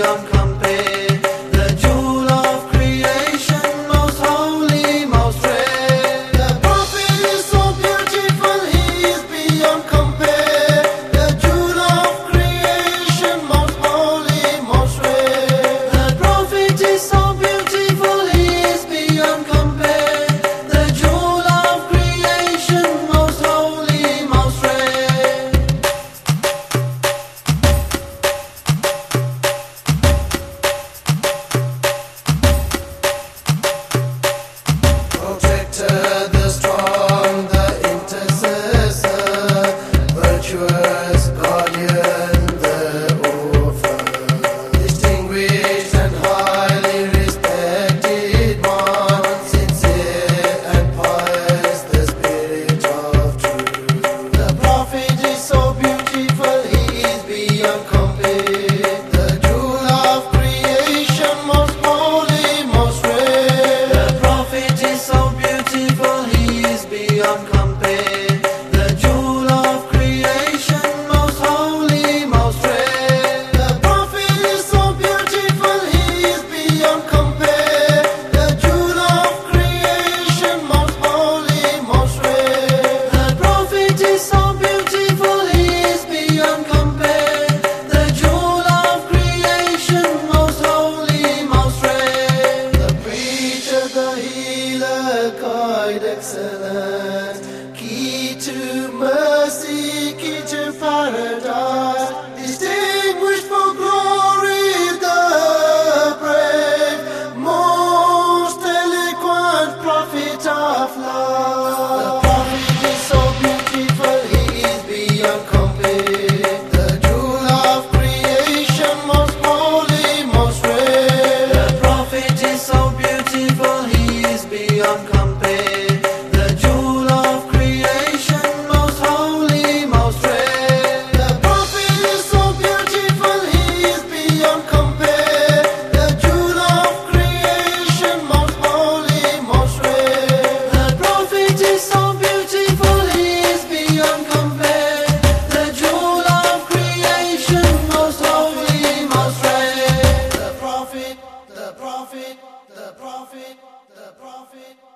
young. Paradise, distinguished for glory, the brave, most eloquent prophet of love. The prophet is so beautiful, he is beyond. The jewel of creation, most holy, most rare. The Prophet is so beautiful, he is beyond. the prophet, the prophet, the prophet.